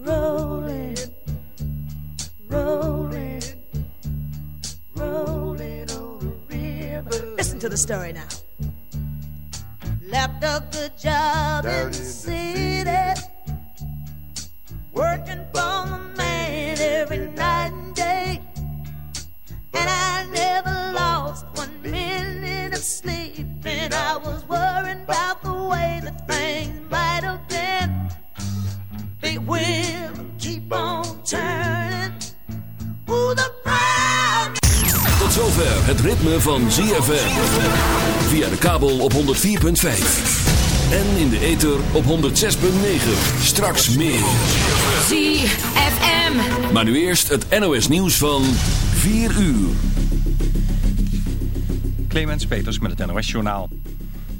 Rolling. Listen to the story now. Left a good job in the city, working for the man every night and day. And I never lost one minute of sleep. And I was worried about the way that things might have been. Keep on turning. Ooh, the. Tot zover het ritme van ZFM. Via de kabel op 104.5. En in de ether op 106.9. Straks meer. ZFM. Maar nu eerst het NOS nieuws van 4 uur. Clemens Peters met het NOS-journaal.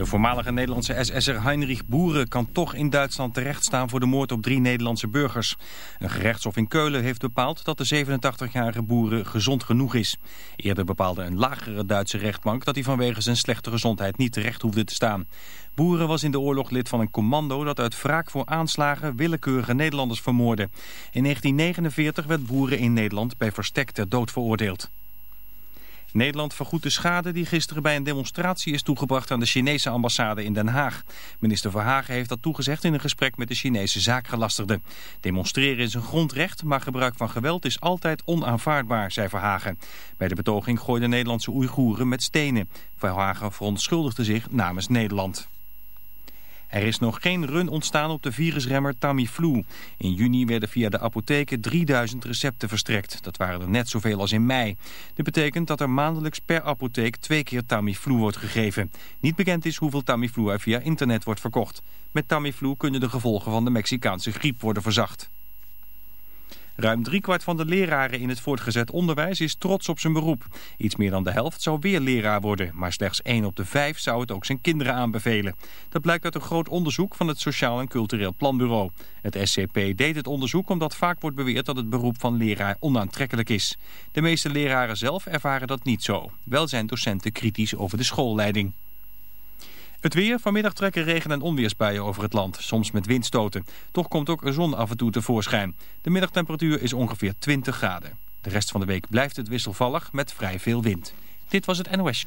De voormalige Nederlandse SS'er Heinrich Boeren kan toch in Duitsland terechtstaan voor de moord op drie Nederlandse burgers. Een gerechtshof in Keulen heeft bepaald dat de 87-jarige Boeren gezond genoeg is. Eerder bepaalde een lagere Duitse rechtbank dat hij vanwege zijn slechte gezondheid niet terecht hoefde te staan. Boeren was in de oorlog lid van een commando dat uit wraak voor aanslagen willekeurige Nederlanders vermoordde. In 1949 werd Boeren in Nederland bij verstek ter dood veroordeeld. Nederland vergoedt de schade die gisteren bij een demonstratie is toegebracht aan de Chinese ambassade in Den Haag. Minister Verhagen heeft dat toegezegd in een gesprek met de Chinese zaakgelastigde. Demonstreren is een grondrecht, maar gebruik van geweld is altijd onaanvaardbaar, zei Verhagen. Bij de betoging gooiden Nederlandse Oeigoeren met stenen. Verhagen verontschuldigde zich namens Nederland. Er is nog geen run ontstaan op de virusremmer Tamiflu. In juni werden via de apotheken 3000 recepten verstrekt. Dat waren er net zoveel als in mei. Dit betekent dat er maandelijks per apotheek twee keer Tamiflu wordt gegeven. Niet bekend is hoeveel Tamiflu er via internet wordt verkocht. Met Tamiflu kunnen de gevolgen van de Mexicaanse griep worden verzacht. Ruim driekwart van de leraren in het voortgezet onderwijs is trots op zijn beroep. Iets meer dan de helft zou weer leraar worden, maar slechts 1 op de 5 zou het ook zijn kinderen aanbevelen. Dat blijkt uit een groot onderzoek van het Sociaal en Cultureel Planbureau. Het SCP deed het onderzoek omdat vaak wordt beweerd dat het beroep van leraar onaantrekkelijk is. De meeste leraren zelf ervaren dat niet zo. Wel zijn docenten kritisch over de schoolleiding. Het weer. Vanmiddag trekken regen- en onweersbuien over het land. Soms met windstoten. Toch komt ook zon af en toe tevoorschijn. De middagtemperatuur is ongeveer 20 graden. De rest van de week blijft het wisselvallig met vrij veel wind. Dit was het NOS.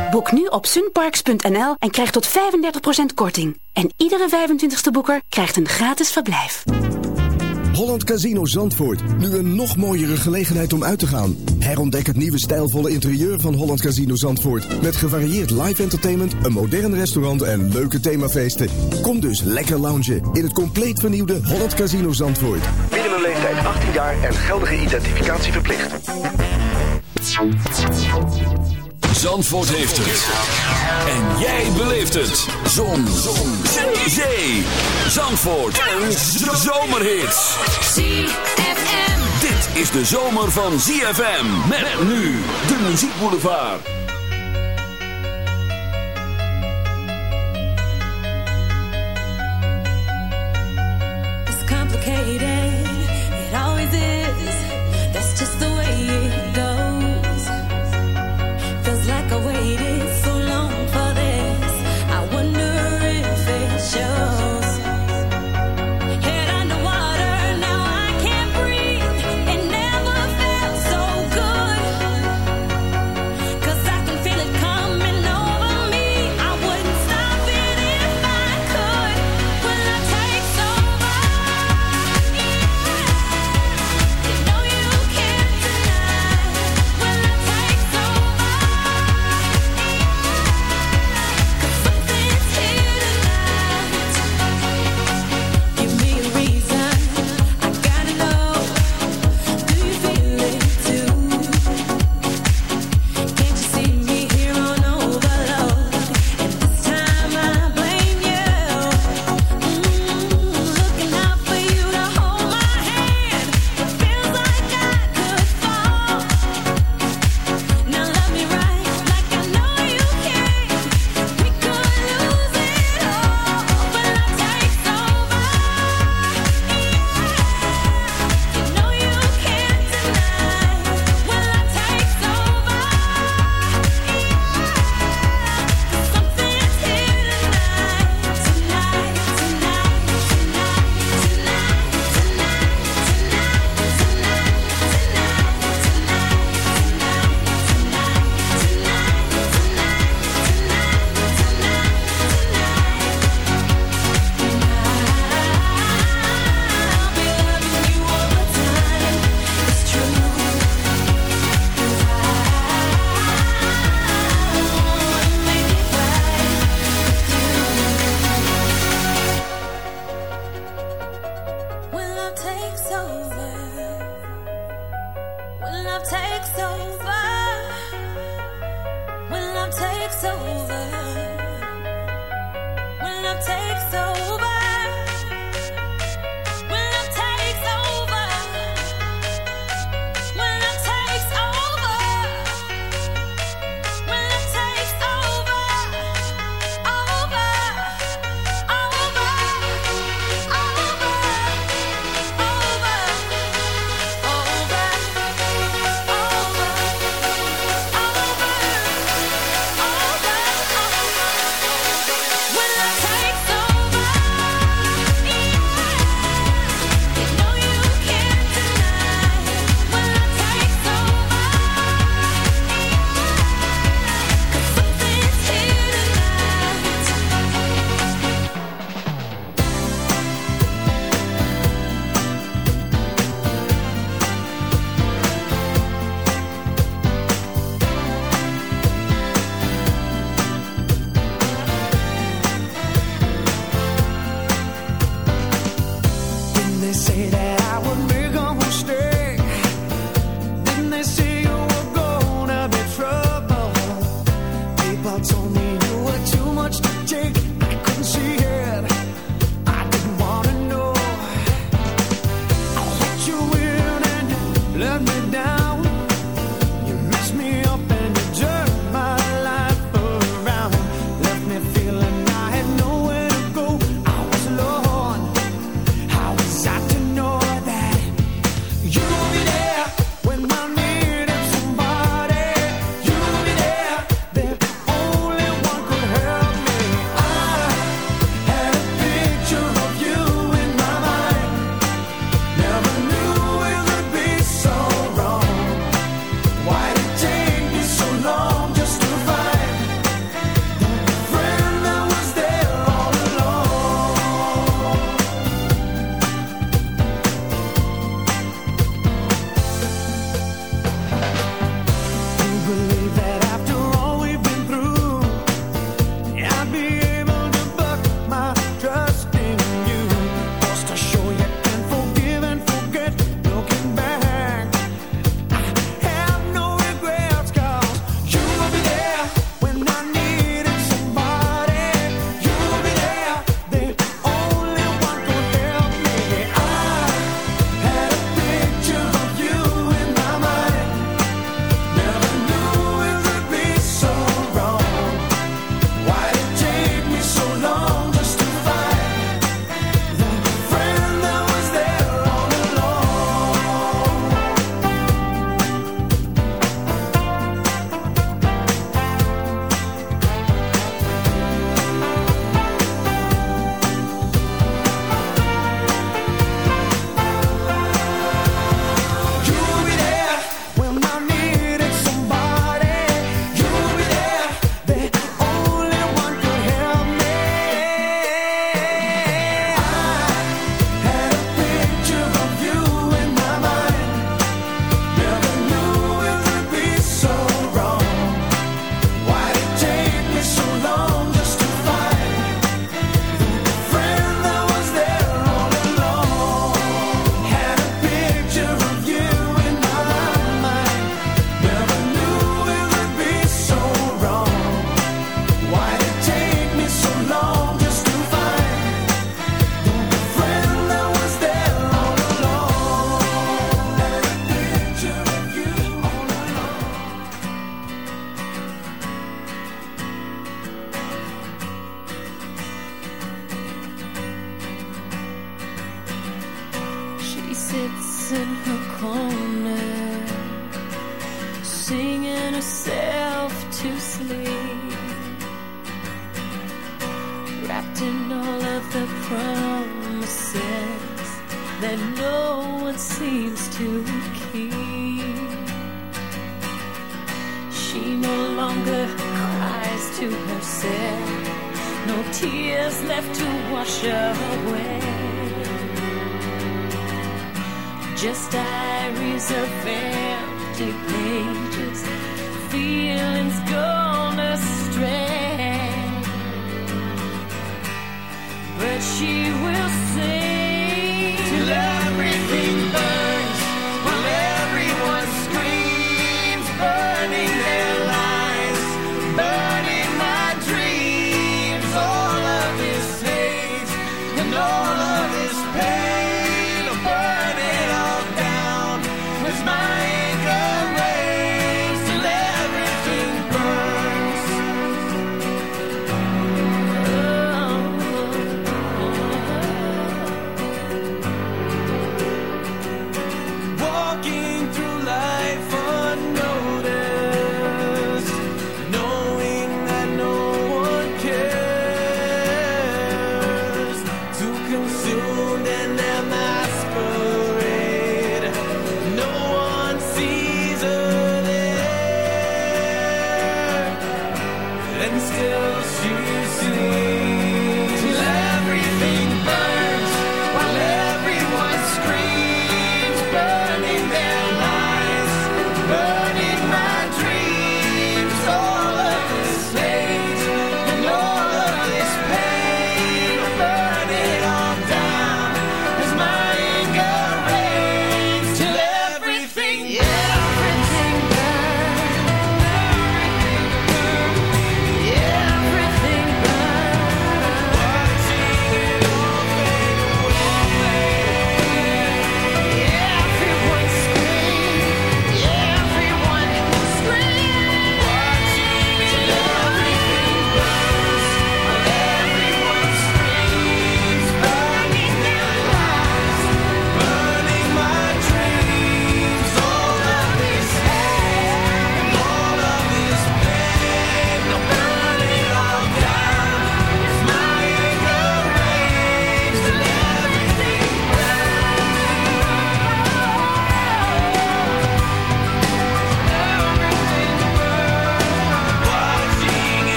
Boek nu op sunparks.nl en krijg tot 35% korting. En iedere 25ste boeker krijgt een gratis verblijf. Holland Casino Zandvoort. Nu een nog mooiere gelegenheid om uit te gaan. Herontdek het nieuwe stijlvolle interieur van Holland Casino Zandvoort. Met gevarieerd live entertainment, een modern restaurant en leuke themafeesten. Kom dus lekker loungen in het compleet vernieuwde Holland Casino Zandvoort. Binnen een leeftijd 18 jaar en geldige identificatie verplicht. Zandvoort heeft het. En jij beleeft het. Zon. Zon. Zee. Zandvoort. Een zomerhit. ZFM. Dit is de zomer van ZFM. Met nu de muziekboulevard. It's complicated. It always is. That's just the way it goes. no tears left to wash away. Just diaries of empty pages, feelings gone astray. But she will sing.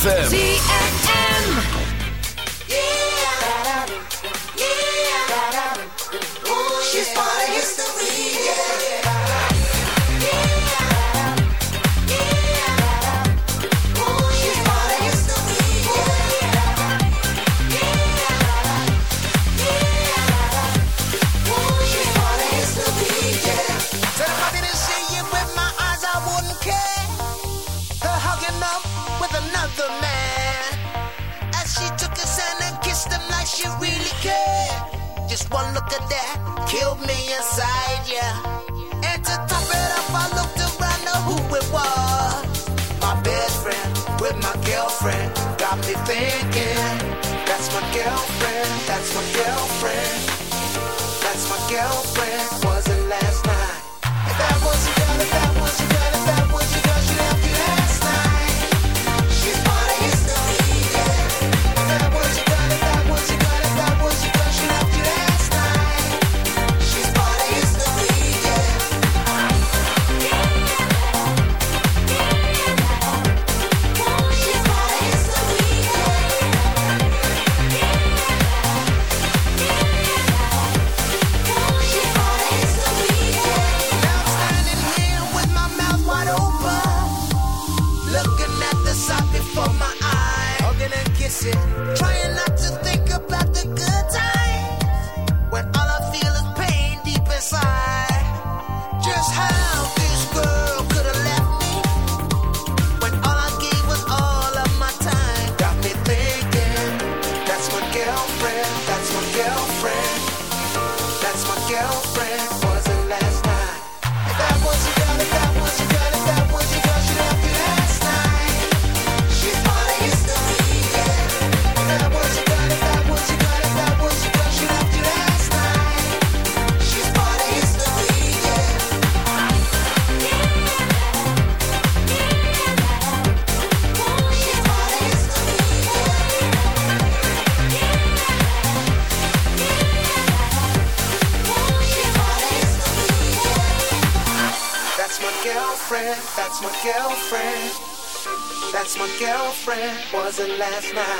ZFM. girlfriend. That's my girlfriend. Was it last night. And that was the last night.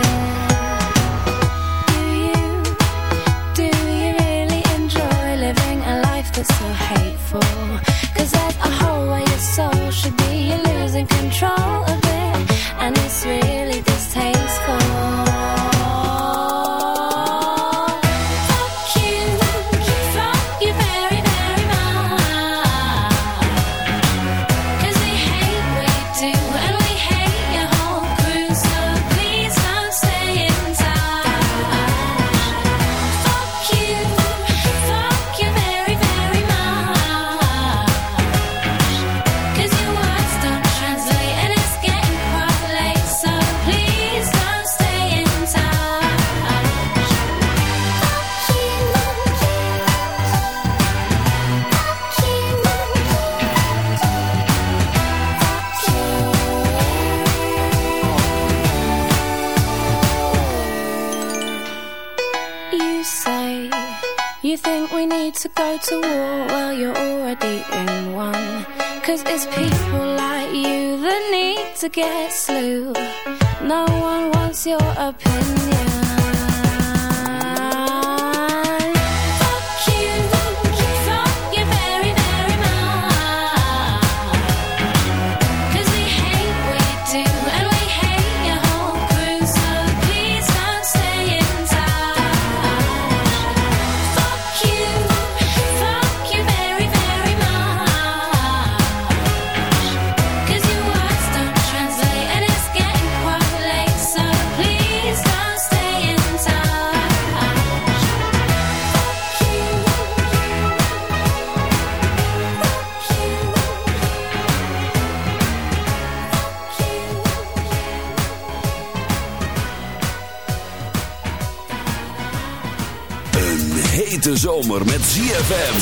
zomer met ZFM.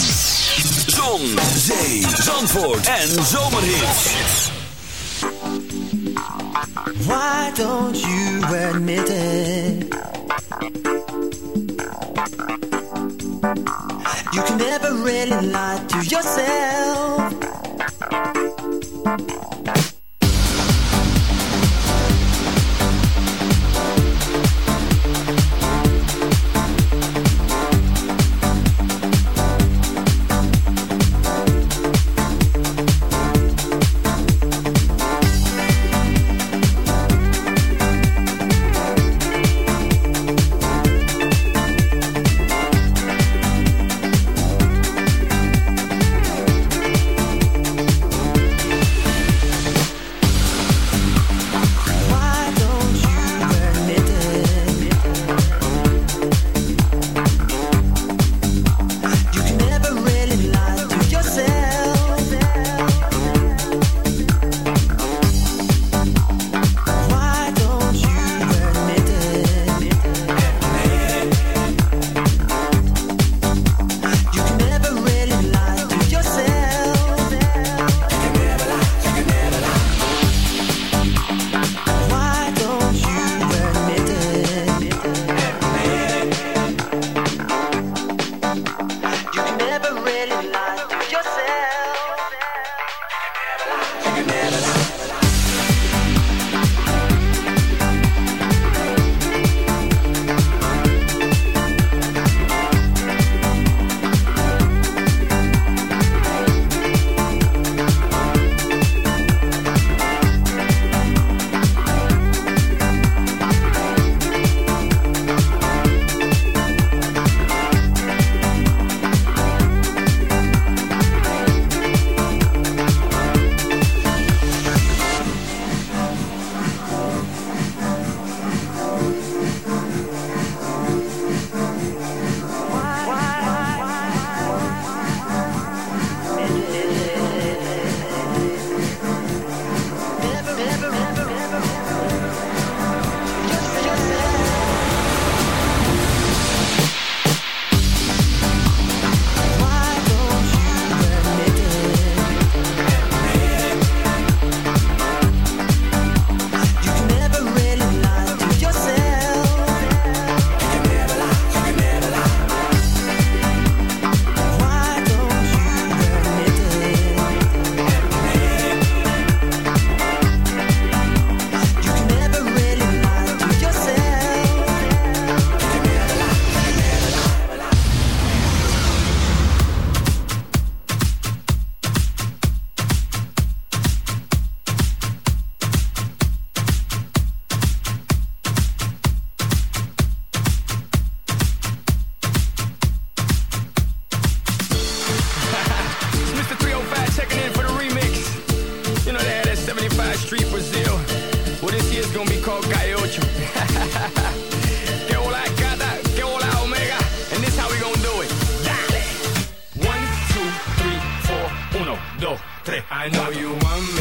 Zon, zee, zandvoort en zomerhit. Why don't you admit it? You can never really lie to yourself. del. Street Brazil. Well, this year's gonna be called Calle Ocho. que hola, gata, que hola, omega. And this how we gonna do it. Dale. One, two, three, four, uno, dos, tres. I know you want me.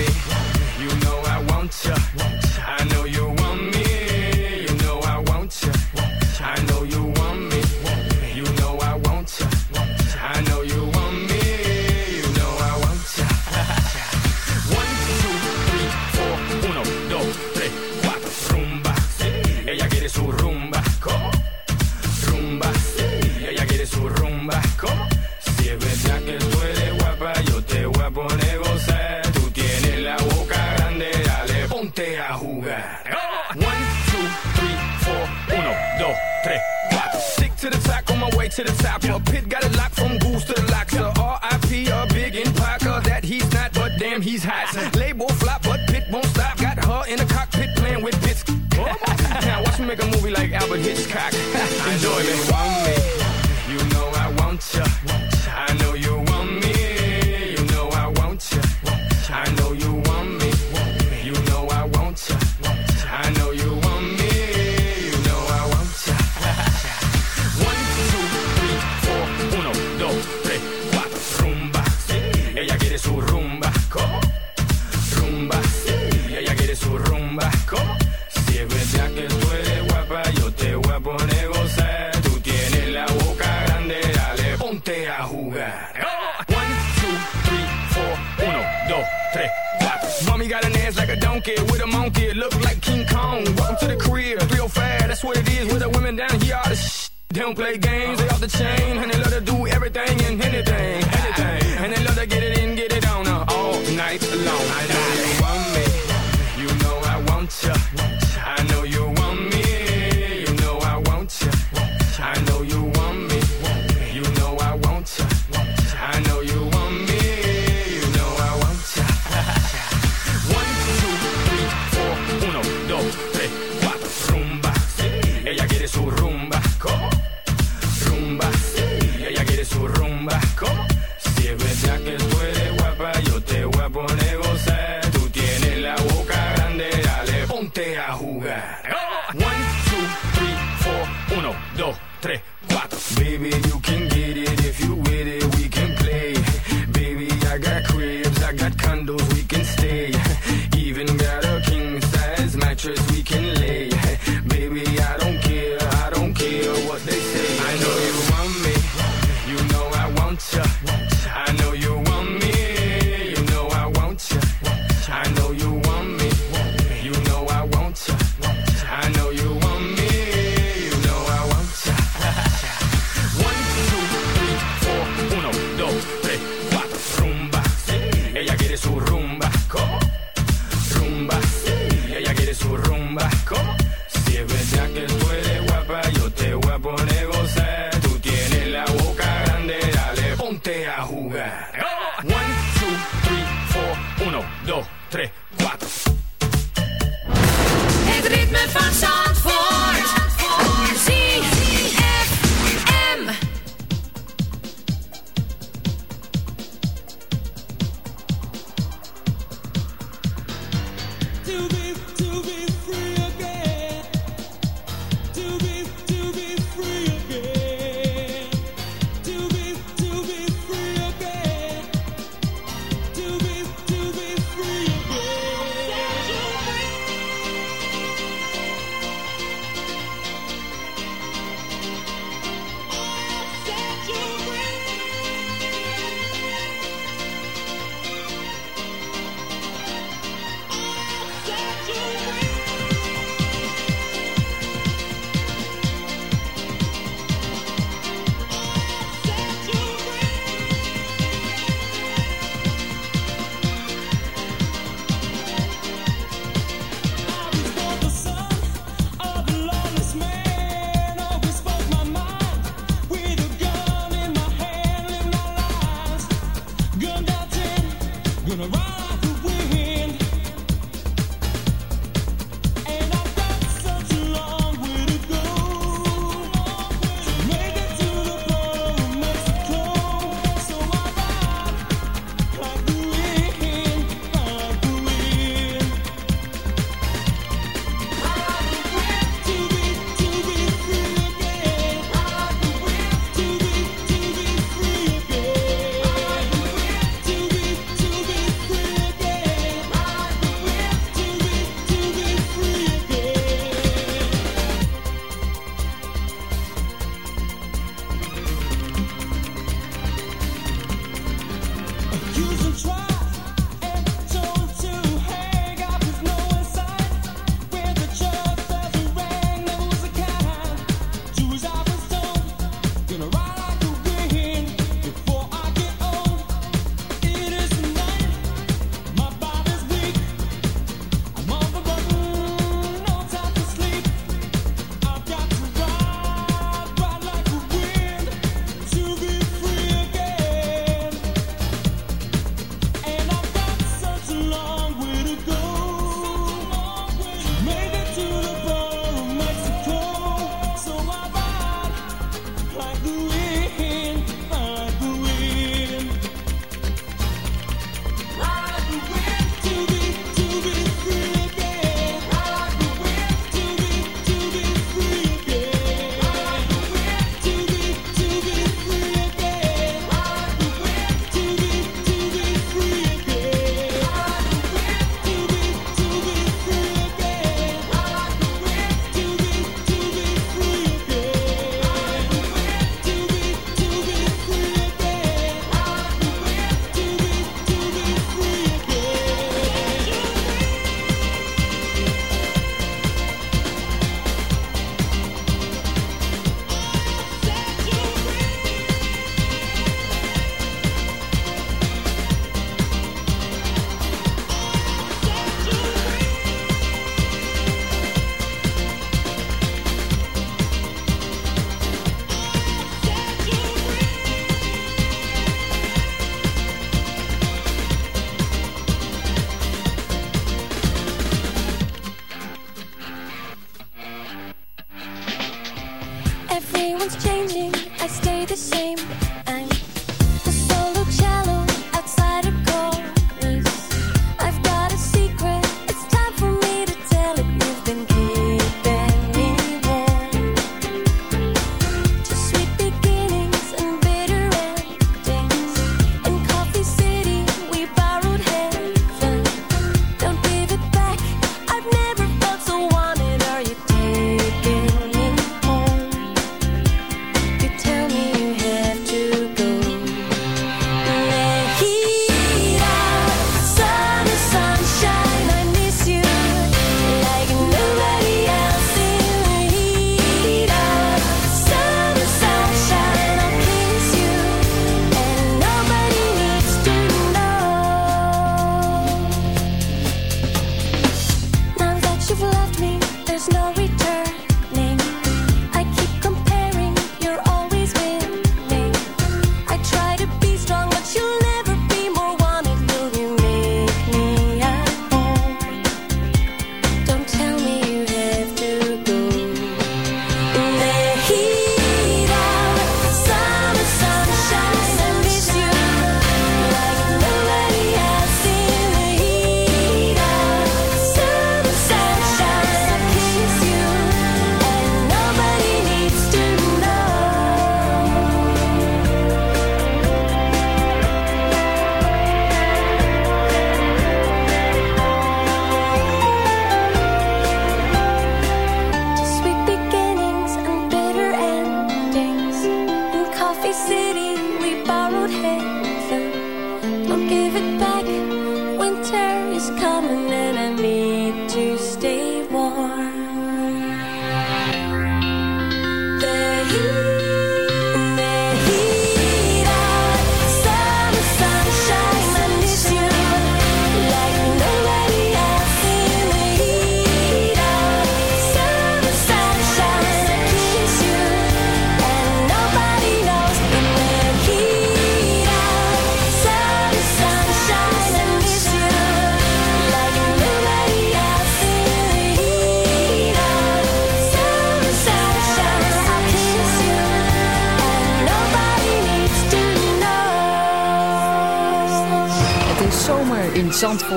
to be. to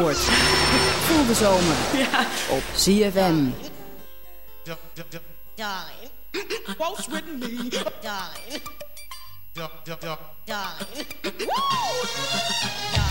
Zandvoort. Voel de zomer ja. op ZFM. Darling. Waltz with me. Darling. Darling. Woo! Darling. Darling.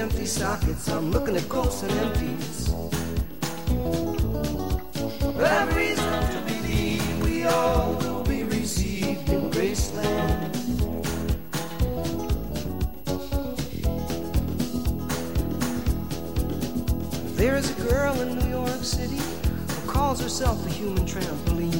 Empty sockets? I'm looking at ghosts and empties. I've reason to believe we all will be received in Graceland. There is a girl in New York City who calls herself the human trampoline.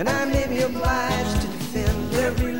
and I may be obliged to defend every